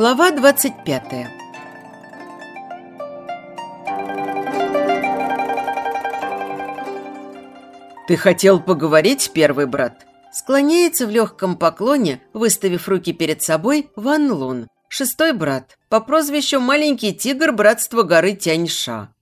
Глава 25 «Ты хотел поговорить, первый брат?» Склоняется в легком поклоне, выставив руки перед собой, Ван Лун, шестой брат, по прозвищу Маленький Тигр Братства горы Тяньша.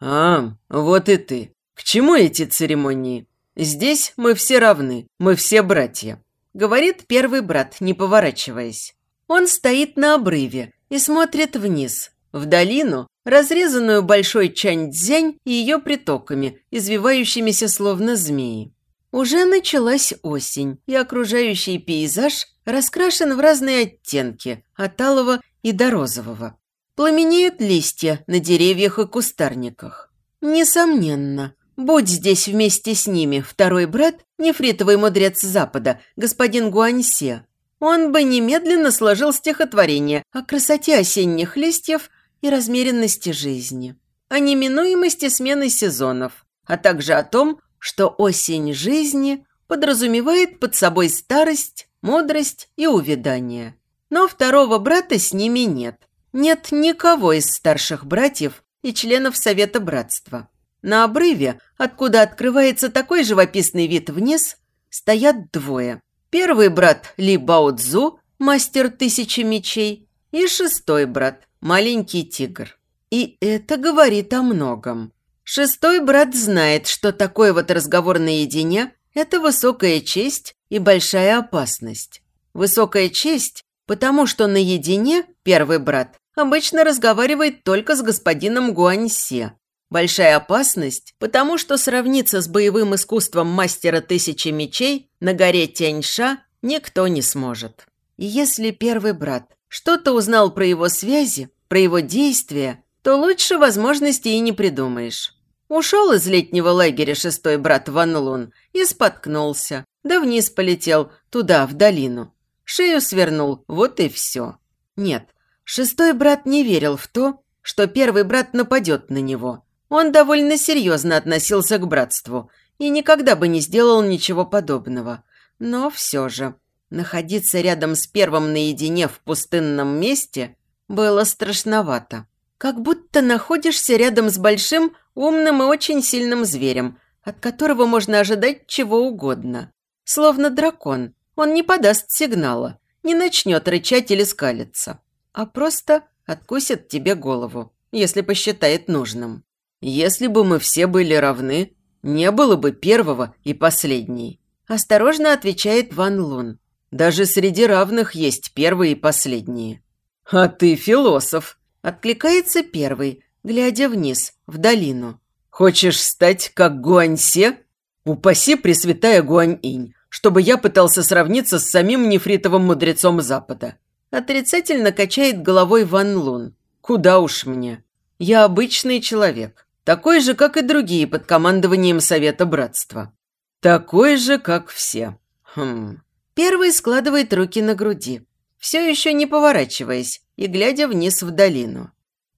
«А, вот и ты. К чему эти церемонии? Здесь мы все равны, мы все братья», – говорит первый брат, не поворачиваясь. Он стоит на обрыве и смотрит вниз, в долину, разрезанную большой Чаньцзянь и ее притоками, извивающимися словно змеи. Уже началась осень, и окружающий пейзаж раскрашен в разные оттенки, от алого и до розового. Пламенеют листья на деревьях и кустарниках. Несомненно, будь здесь вместе с ними второй брат, нефритовый мудрец Запада, господин Гуаньсе, он бы немедленно сложил стихотворение о красоте осенних листьев и размеренности жизни, о неминуемости смены сезонов, а также о том, что осень жизни подразумевает под собой старость, мудрость и увядание. Но второго брата с ними нет. Нет никого из старших братьев и членов Совета Братства. На обрыве, откуда открывается такой живописный вид вниз, стоят двое. Первый брат Ли Бао Цзу, мастер тысячи мечей, и шестой брат, маленький тигр. И это говорит о многом. Шестой брат знает, что такой вот разговор наедине – это высокая честь и большая опасность. Высокая честь, потому что наедине первый брат обычно разговаривает только с господином Гуаньсе. Большая опасность, потому что сравниться с боевым искусством мастера тысячи мечей на горе Тяньша никто не сможет. И если первый брат что-то узнал про его связи, про его действия, то лучше возможности и не придумаешь. Ушел из летнего лагеря шестой брат Ван Лун и споткнулся, да вниз полетел, туда, в долину. Шею свернул, вот и все. Нет, шестой брат не верил в то, что первый брат нападет на него. Он довольно серьезно относился к братству и никогда бы не сделал ничего подобного. Но все же, находиться рядом с первым наедине в пустынном месте было страшновато. Как будто находишься рядом с большим, умным и очень сильным зверем, от которого можно ожидать чего угодно. Словно дракон. Он не подаст сигнала, не начнет рычать или скалиться, а просто откусит тебе голову, если посчитает нужным. Если бы мы все были равны, не было бы первого и последней. Осторожно отвечает Ван Лун. Даже среди равных есть первые и последние. А ты философ, Откликается первый, глядя вниз, в долину. «Хочешь стать как Гуаньсе? Упаси Пресвятая Гуань-инь, чтобы я пытался сравниться с самим нефритовым мудрецом Запада». Отрицательно качает головой Ван Лун. «Куда уж мне? Я обычный человек, такой же, как и другие под командованием Совета Братства. Такой же, как все. Хм». Первый складывает руки на груди все еще не поворачиваясь и глядя вниз в долину.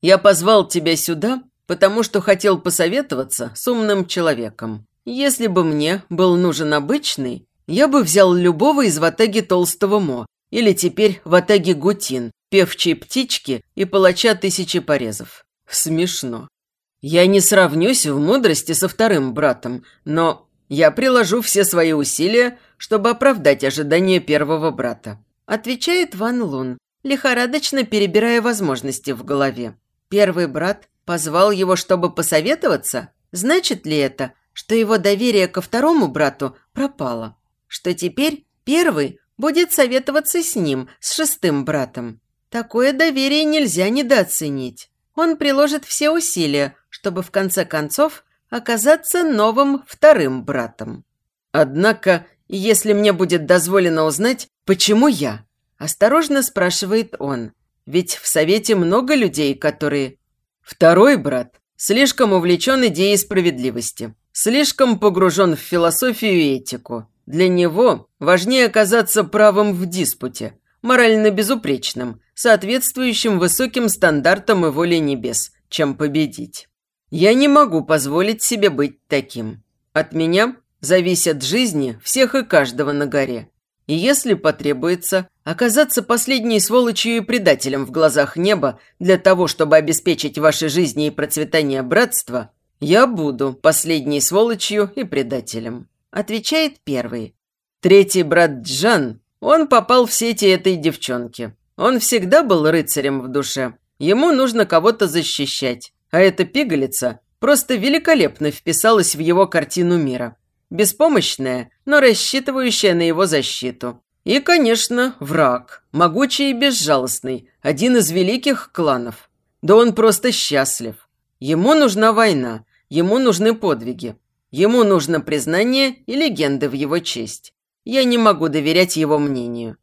«Я позвал тебя сюда, потому что хотел посоветоваться с умным человеком. Если бы мне был нужен обычный, я бы взял любого из ватаги Толстого Мо или теперь ватаги Гутин, певчей птички и палача тысячи порезов. Смешно. Я не сравнюсь в мудрости со вторым братом, но я приложу все свои усилия, чтобы оправдать ожидания первого брата. Отвечает Ван Лун, лихорадочно перебирая возможности в голове. Первый брат позвал его, чтобы посоветоваться? Значит ли это, что его доверие ко второму брату пропало? Что теперь первый будет советоваться с ним, с шестым братом? Такое доверие нельзя недооценить. Он приложит все усилия, чтобы в конце концов оказаться новым вторым братом. Однако, если мне будет дозволено узнать, почему я? Осторожно спрашивает он. Ведь в Совете много людей, которые... Второй брат слишком увлечен идеей справедливости, слишком погружен в философию и этику. Для него важнее оказаться правым в диспуте, морально безупречным, соответствующим высоким стандартам и воле небес, чем победить. Я не могу позволить себе быть таким. От меня зависят жизни всех и каждого на горе. И если потребуется, оказаться последней сволочью и предателем в глазах неба для того, чтобы обеспечить ваши жизни и процветание братства, я буду последней сволочью и предателем», – отвечает первый. Третий брат Джан, он попал в сети этой девчонки. Он всегда был рыцарем в душе. Ему нужно кого-то защищать. А эта пигалица просто великолепно вписалась в его картину мира. Беспомощная, но рассчитывающая на его защиту. И, конечно, враг. Могучий и безжалостный. Один из великих кланов. Да он просто счастлив. Ему нужна война. Ему нужны подвиги. Ему нужно признание и легенды в его честь. Я не могу доверять его мнению.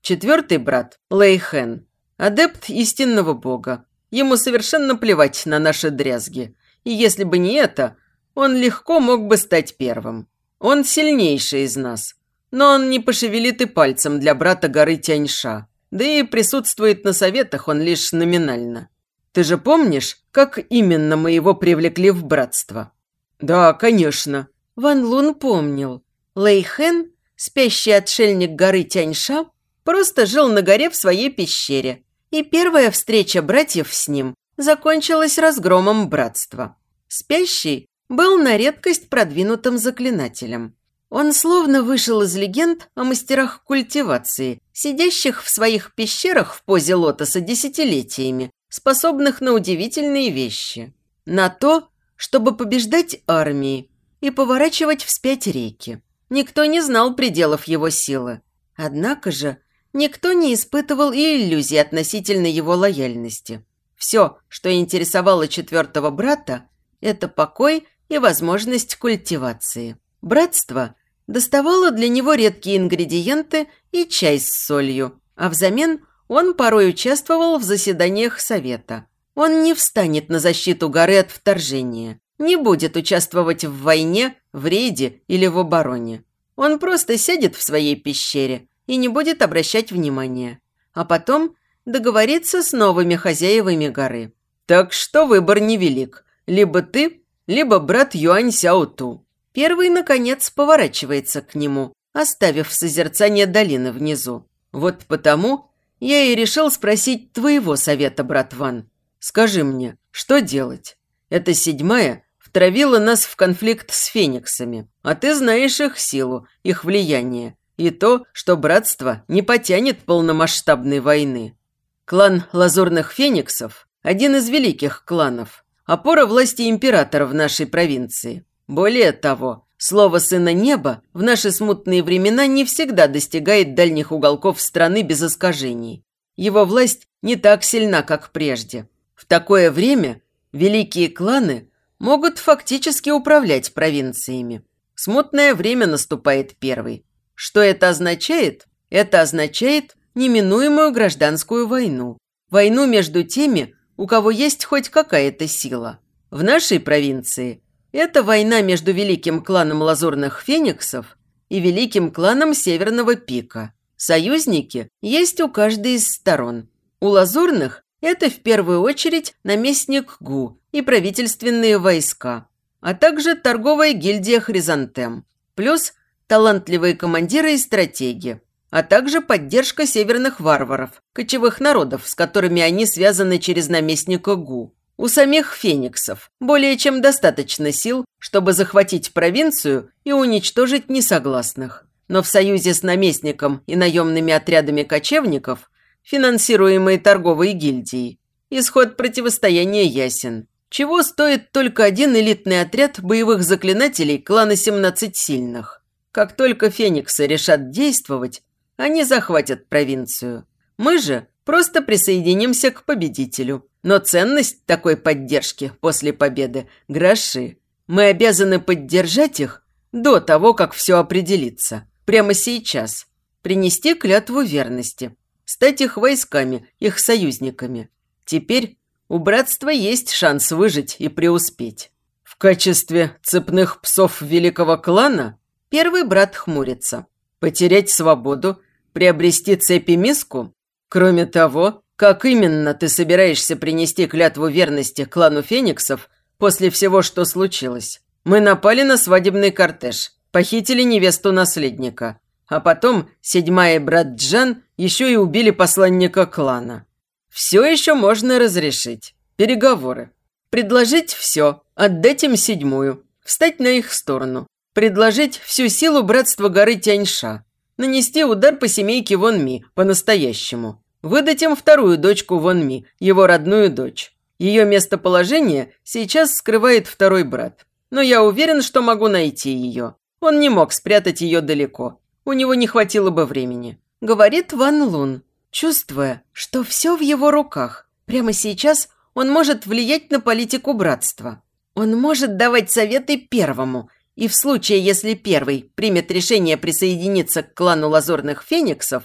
Четвертый брат, Лейхен, адепт истинного бога. Ему совершенно плевать на наши дрязги. И если бы не это, он легко мог бы стать первым. Он сильнейший из нас. Но он не пошевелит и пальцем для брата горы Тяньша. Да и присутствует на советах он лишь номинально. Ты же помнишь, как именно мы его привлекли в братство? Да, конечно. Ван Лун помнил. Лейхен, спящий отшельник горы Тяньша, Просто жил на горе в своей пещере. И первая встреча братьев с ним закончилась разгромом братства. Спящий был на редкость продвинутым заклинателем. Он словно вышел из легенд о мастерах культивации, сидящих в своих пещерах в позе лотоса десятилетиями, способных на удивительные вещи. На то, чтобы побеждать армии и поворачивать вспять реки. Никто не знал пределов его силы. Однако же никто не испытывал и иллюзий относительно его лояльности. Все, что интересовало четвертого брата, это покой и возможность культивации. Братство доставало для него редкие ингредиенты и чай с солью, а взамен он порой участвовал в заседаниях совета. Он не встанет на защиту горы от вторжения, не будет участвовать в войне, в рейде или в обороне. Он просто сядет в своей пещере и не будет обращать внимания. А потом договориться с новыми хозяевами горы. Так что выбор невелик. Либо ты, либо брат Юань Сяоту. Первый, наконец, поворачивается к нему, оставив созерцание долины внизу. Вот потому я и решил спросить твоего совета, брат Ван. Скажи мне, что делать? Это седьмая втравила нас в конфликт с фениксами, а ты знаешь их силу, их влияние, и то, что братство не потянет полномасштабной войны. Клан Лазурных Фениксов – один из великих кланов, опора власти императора в нашей провинции. Более того, слово «сына неба» в наши смутные времена не всегда достигает дальних уголков страны без искажений. Его власть не так сильна, как прежде. В такое время великие кланы могут фактически управлять провинциями. Смутное время наступает первый – что это означает? Это означает неминуемую гражданскую войну. Войну между теми, у кого есть хоть какая-то сила. В нашей провинции это война между великим кланом лазурных фениксов и великим кланом Северного Пика. Союзники есть у каждой из сторон. У лазурных это в первую очередь наместник Гу и правительственные войска, а также торговая гильдия Хризантем, плюс талантливые командиры и стратеги, а также поддержка северных варваров, кочевых народов, с которыми они связаны через наместника Гу. У самих фениксов более чем достаточно сил, чтобы захватить провинцию и уничтожить несогласных. Но в союзе с наместником и наемными отрядами кочевников, финансируемые торговой гильдией, исход противостояния ясен. Чего стоит только один элитный отряд боевых заклинателей клана 17 сильных. Как только фениксы решат действовать, они захватят провинцию. Мы же просто присоединимся к победителю. Но ценность такой поддержки после победы – гроши. Мы обязаны поддержать их до того, как все определится. Прямо сейчас. Принести клятву верности. Стать их войсками, их союзниками. Теперь у братства есть шанс выжить и преуспеть. В качестве цепных псов великого клана – Первый брат хмурится. Потерять свободу, приобрести цепи миску? Кроме того, как именно ты собираешься принести клятву верности клану фениксов после всего, что случилось? Мы напали на свадебный кортеж, похитили невесту наследника, А потом седьмая брат Джан еще и убили посланника клана. Все еще можно разрешить. Переговоры. Предложить все, отдать им седьмую, встать на их сторону. Предложить всю силу братства горы Тяньша. Нанести удар по семейке Вон Ми, по-настоящему. Выдать им вторую дочку Вон Ми, его родную дочь. Ее местоположение сейчас скрывает второй брат. Но я уверен, что могу найти ее. Он не мог спрятать ее далеко. У него не хватило бы времени. Говорит Ван Лун, чувствуя, что все в его руках. Прямо сейчас он может влиять на политику братства. Он может давать советы первому, и в случае, если первый примет решение присоединиться к клану лазурных фениксов,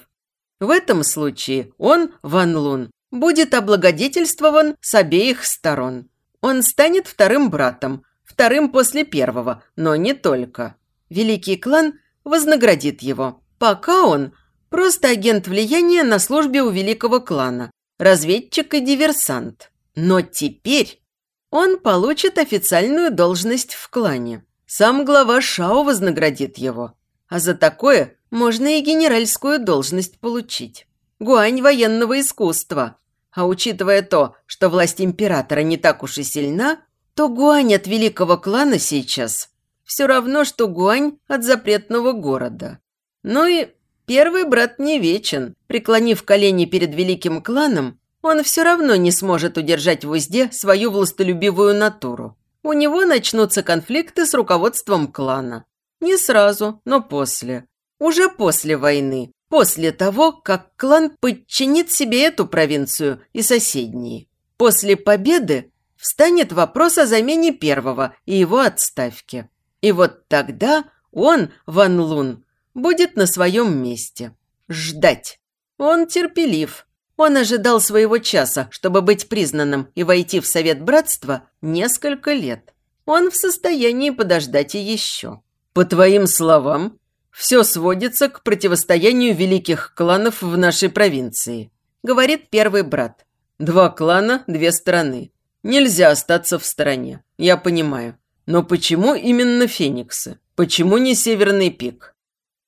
в этом случае он, Ван Лун, будет облагодетельствован с обеих сторон. Он станет вторым братом, вторым после первого, но не только. Великий клан вознаградит его, пока он просто агент влияния на службе у великого клана, разведчик и диверсант. Но теперь он получит официальную должность в клане. Сам глава Шао вознаградит его. А за такое можно и генеральскую должность получить. Гуань военного искусства. А учитывая то, что власть императора не так уж и сильна, то гуань от великого клана сейчас все равно, что гуань от запретного города. Ну и первый брат не вечен. Преклонив колени перед великим кланом, он все равно не сможет удержать в узде свою властолюбивую натуру. У него начнутся конфликты с руководством клана. Не сразу, но после. Уже после войны. После того, как клан подчинит себе эту провинцию и соседние. После победы встанет вопрос о замене первого и его отставке. И вот тогда он, Ван Лун, будет на своем месте. Ждать. Он терпелив, он ожидал своего часа, чтобы быть признанным и войти в Совет Братства несколько лет. Он в состоянии подождать и еще. По твоим словам, все сводится к противостоянию великих кланов в нашей провинции, говорит первый брат. Два клана, две страны. Нельзя остаться в стороне, я понимаю. Но почему именно фениксы? Почему не Северный пик?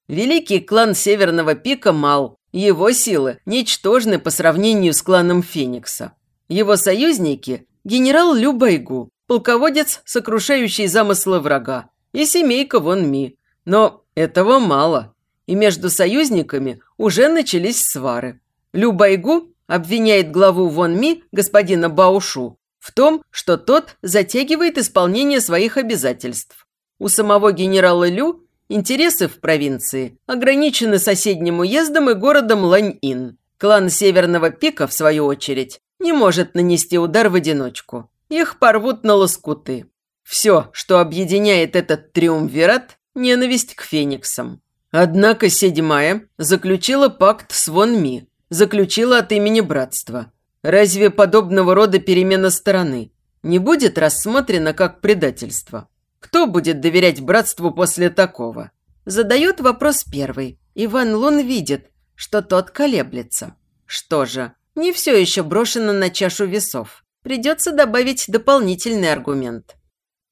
Великий клан Северного пика мал, его силы ничтожны по сравнению с кланом Феникса. Его союзники – генерал Лю Байгу, полководец, сокрушающий замыслы врага, и семейка Вон Ми. Но этого мало, и между союзниками уже начались свары. Лю Байгу обвиняет главу Вон Ми, господина Баушу, в том, что тот затягивает исполнение своих обязательств. У самого генерала Лю Интересы в провинции ограничены соседним уездом и городом Лань-Ин. Клан Северного Пика, в свою очередь, не может нанести удар в одиночку. Их порвут на лоскуты. Все, что объединяет этот триумвират – ненависть к фениксам. Однако седьмая заключила пакт с Вон Ми, заключила от имени братства. Разве подобного рода перемена стороны не будет рассмотрена как предательство? Кто будет доверять братству после такого? Задает вопрос первый. Иван Лун видит, что тот колеблется. Что же, не все еще брошено на чашу весов. Придется добавить дополнительный аргумент.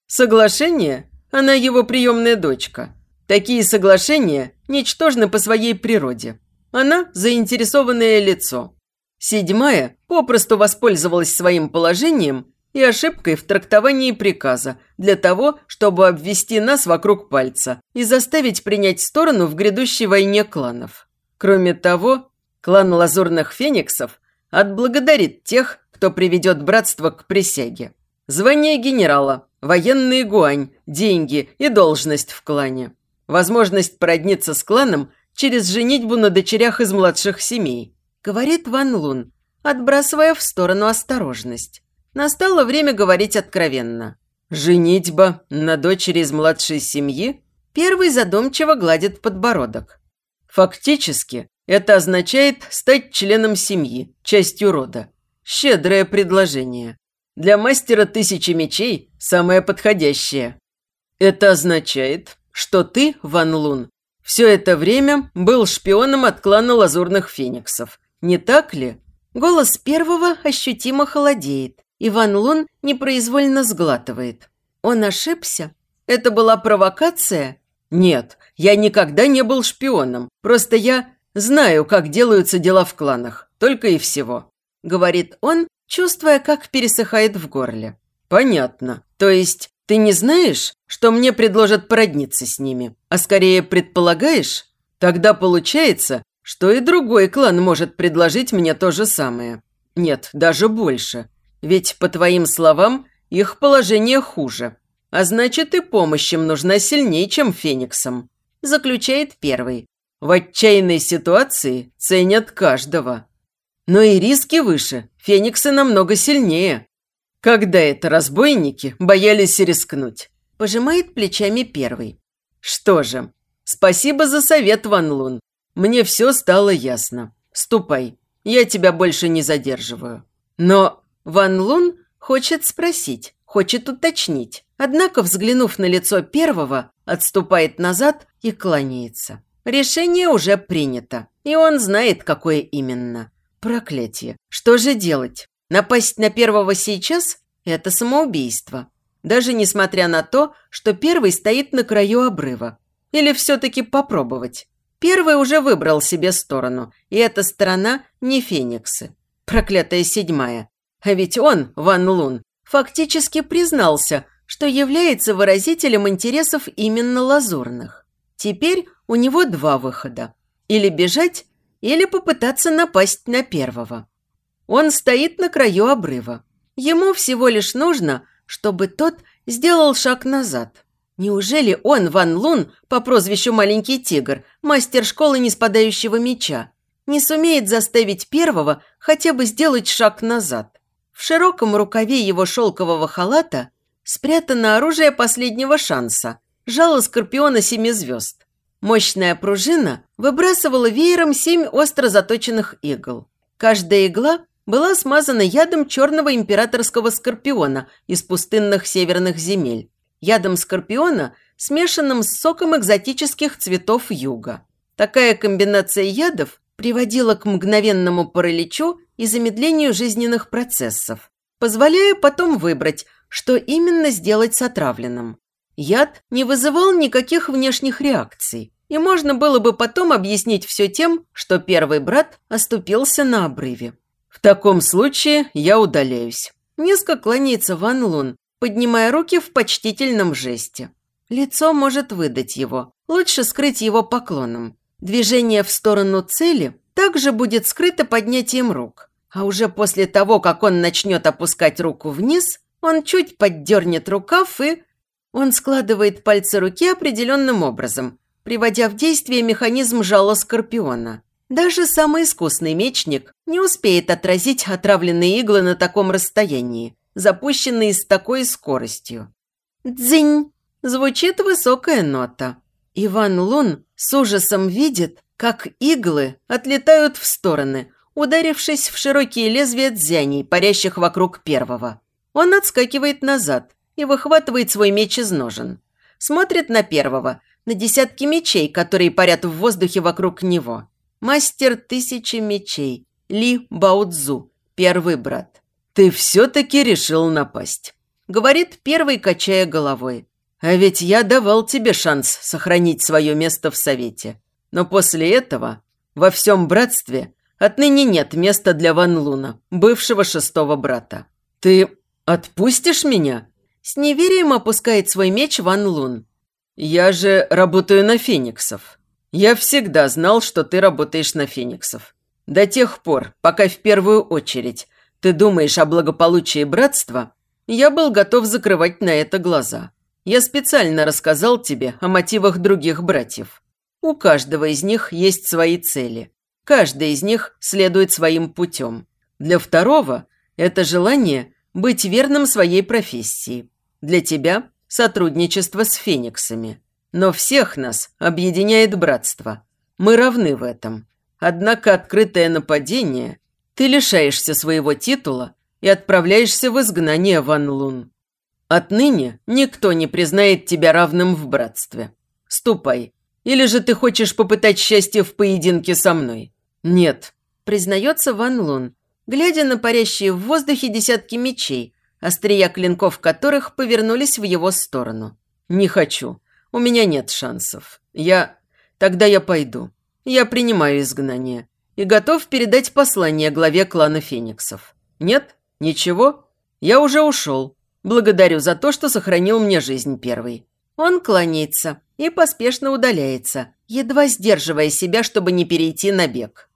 Соглашение? Она его приемная дочка. Такие соглашения ничтожны по своей природе. Она заинтересованное лицо. Седьмая попросту воспользовалась своим положением и ошибкой в трактовании приказа для того, чтобы обвести нас вокруг пальца и заставить принять сторону в грядущей войне кланов. Кроме того, клан Лазурных Фениксов отблагодарит тех, кто приведет братство к присяге. Звание генерала, военный гуань, деньги и должность в клане. Возможность породниться с кланом через женитьбу на дочерях из младших семей, говорит Ван Лун, отбрасывая в сторону осторожность. Настало время говорить откровенно. «Женитьба на дочери из младшей семьи?» Первый задумчиво гладит подбородок. Фактически, это означает стать членом семьи, частью рода. Щедрое предложение. Для мастера тысячи мечей самое подходящее. Это означает, что ты, Ван Лун, все это время был шпионом от клана Лазурных Фениксов. Не так ли? Голос первого ощутимо холодеет. Иван Лун непроизвольно сглатывает. Он ошибся? Это была провокация? Нет, Я никогда не был шпионом. Просто я знаю, как делаются дела в кланах. Только и всего», – говорит он, чувствуя, как пересыхает в горле. «Понятно. То есть ты не знаешь, что мне предложат породниться с ними, а скорее предполагаешь? Тогда получается, что и другой клан может предложить мне то же самое. Нет, даже больше. Ведь, по твоим словам, их положение хуже. А значит, и помощь им нужна сильнее, чем Фениксам», – заключает первый. В отчаянной ситуации ценят каждого. Но и риски выше, Фениксы намного сильнее. Когда это разбойники боялись рискнуть? Пожимает плечами первый. Что же, спасибо за совет, Ван Лун. Мне все стало ясно. Ступай, я тебя больше не задерживаю. Но Ван Лун хочет спросить, хочет уточнить. Однако, взглянув на лицо первого, отступает назад и кланяется. Решение уже принято, и он знает, какое именно. Проклятие. Что же делать? Напасть на первого сейчас – это самоубийство. Даже несмотря на то, что первый стоит на краю обрыва. Или все-таки попробовать. Первый уже выбрал себе сторону, и эта сторона не Фениксы. Проклятая седьмая. А ведь он, Ван Лун, фактически признался, что является выразителем интересов именно лазурных. Теперь у него два выхода. Или бежать, или попытаться напасть на первого. Он стоит на краю обрыва. Ему всего лишь нужно, чтобы тот сделал шаг назад. Неужели он, Ван Лун, по прозвищу Маленький Тигр, мастер школы неспадающего меча, не сумеет заставить первого хотя бы сделать шаг назад? В широком рукаве его шелкового халата спрятано оружие последнего шанса – жало скорпиона семи звезд. Мощная пружина выбрасывала веером семь остро заточенных игл. Каждая игла была смазана ядом черного императорского скорпиона из пустынных северных земель. Ядом скорпиона, смешанным с соком экзотических цветов юга. Такая комбинация ядов приводила к мгновенному параличу и замедлению жизненных процессов, позволяя потом выбрать, что именно сделать с отравленным. Яд не вызывал никаких внешних реакций, и можно было бы потом объяснить все тем, что первый брат оступился на обрыве. В таком случае я удаляюсь. Низко кланяется Ван Лун, поднимая руки в почтительном жесте. Лицо может выдать его. Лучше скрыть его поклоном. Движение в сторону цели также будет скрыто поднятием рук. А уже после того, как он начнет опускать руку вниз, он чуть поддернет рукав и... Он складывает пальцы руки определенным образом, приводя в действие механизм жала скорпиона. Даже самый искусный мечник не успеет отразить отравленные иглы на таком расстоянии, запущенные с такой скоростью. «Дзынь!» – звучит высокая нота. Иван Лун с ужасом видит, как иглы отлетают в стороны, ударившись в широкие лезвия дзяней, парящих вокруг первого. Он отскакивает назад и выхватывает свой меч из ножен. Смотрит на первого, на десятки мечей, которые парят в воздухе вокруг него. Мастер тысячи мечей. Ли Баудзу, первый брат. «Ты все-таки решил напасть», – говорит первый, качая головой. «А ведь я давал тебе шанс сохранить свое место в Совете. Но после этого во всем братстве отныне нет места для Ван Луна, бывшего шестого брата. Ты отпустишь меня?» С неверием опускает свой меч Ван Лун. «Я же работаю на Фениксов. «Я всегда знал, что ты работаешь на Фениксов. До тех пор, пока в первую очередь ты думаешь о благополучии братства, я был готов закрывать на это глаза. Я специально рассказал тебе о мотивах других братьев. У каждого из них есть свои цели. Каждый из них следует своим путем. Для второго – это желание быть верным своей профессии. Для тебя – сотрудничество с фениксами. Но всех нас объединяет братство. Мы равны в этом. Однако открытое нападение – ты лишаешься своего титула и отправляешься в изгнание Ван Лун. Отныне никто не признает тебя равным в братстве. Ступай. Или же ты хочешь попытать счастье в поединке со мной? Нет, признается Ван Лун, глядя на парящие в воздухе десятки мечей, острия клинков которых повернулись в его сторону. Не хочу. у меня нет шансов. Я... Тогда я пойду. Я принимаю изгнание. И готов передать послание главе клана Фениксов. Нет? Ничего? Я уже ушел. Благодарю за то, что сохранил мне жизнь первый. Он кланяется и поспешно удаляется, едва сдерживая себя, чтобы не перейти на бег.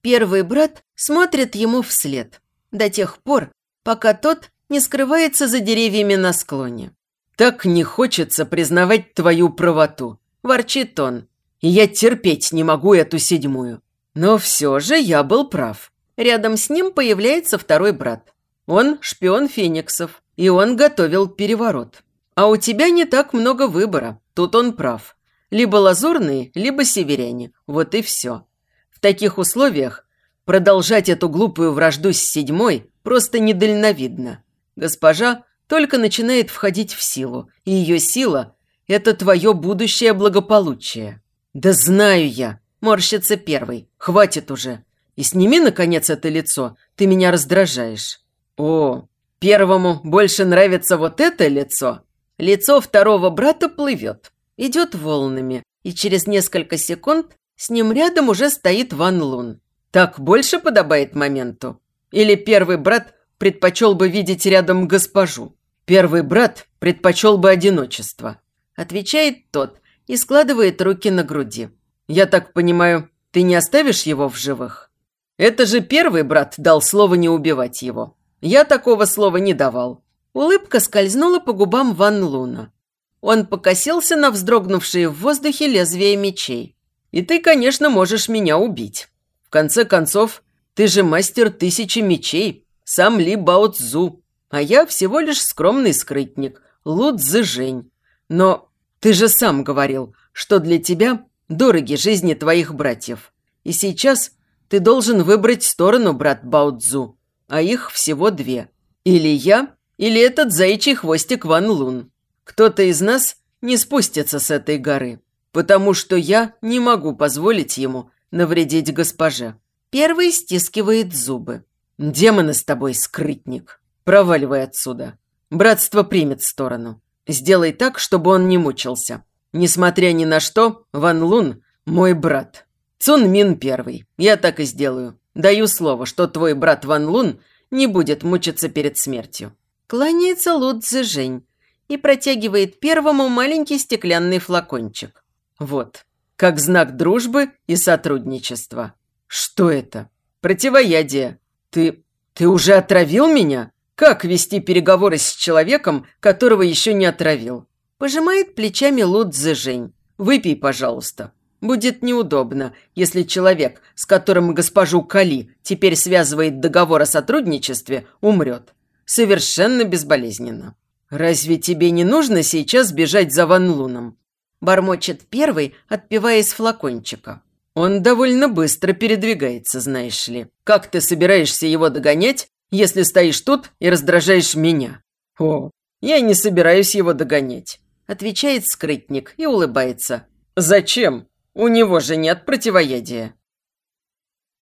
Первый брат смотрит ему вслед, до тех пор, пока тот не скрывается за деревьями на склоне. «Так не хочется признавать твою правоту», – ворчит он. «И я терпеть не могу эту седьмую. Но все же я был прав». Рядом с ним появляется второй брат. Он шпион Фениксов, и он готовил переворот. А у тебя не так много выбора, тут он прав. Либо лазурные, либо северяне, вот и все. В таких условиях продолжать эту глупую вражду с седьмой просто недальновидно. Госпожа только начинает входить в силу, и ее сила – это твое будущее благополучие. Да знаю я, морщится первый, хватит уже. И сними, наконец, это лицо, ты меня раздражаешь. О, первому больше нравится вот это лицо. Лицо второго брата плывет, идет волнами, и через несколько секунд с ним рядом уже стоит Ван Лун. Так больше подобает моменту? Или первый брат предпочел бы видеть рядом госпожу? Первый брат предпочел бы одиночество. Отвечает тот и складывает руки на груди. Я так понимаю, ты не оставишь его в живых? Это же первый брат дал слово не убивать его. Я такого слова не давал. Улыбка скользнула по губам Ван Луна. Он покосился на вздрогнувшие в воздухе лезвия мечей. «И ты, конечно, можешь меня убить. В конце концов, ты же мастер тысячи мечей, сам Ли Бао Цзу, а я всего лишь скромный скрытник, Лу Цзэжэнь. Но ты же сам говорил, что для тебя дороги жизни твоих братьев. И сейчас ты должен выбрать сторону, брат Бао Цзу, а их всего две. Или я, или этот заячий хвостик Ван Лун. Кто-то из нас не спустится с этой горы, потому что я не могу позволить ему навредить госпоже. Первый стискивает зубы. «Демоны с тобой, скрытник! Проваливай отсюда. Братство примет сторону. Сделай так, чтобы он не мучился. Несмотря ни на что, Ван Лун – мой брат. Цун Мин первый. Я так и сделаю. Даю слово, что твой брат Ван Лун не будет мучиться перед смертью. Кланяется Лу Цзэжэнь и протягивает первому маленький стеклянный флакончик. Вот, как знак дружбы и сотрудничества. Что это? Противоядие. Ты... ты уже отравил меня? Как вести переговоры с человеком, которого еще не отравил? Пожимает плечами Лу Цзэжэнь. Выпей, пожалуйста. Будет неудобно, если человек, с которым госпожу Кали теперь связывает договор о сотрудничестве, умрет совершенно безболезненно. Разве тебе не нужно сейчас бежать за Ван Луном?» Бормочет первый, отпивая из флакончика. «Он довольно быстро передвигается, знаешь ли. Как ты собираешься его догонять, если стоишь тут и раздражаешь меня?» «О, я не собираюсь его догонять», – отвечает скрытник и улыбается. «Зачем? У него же нет противоядия».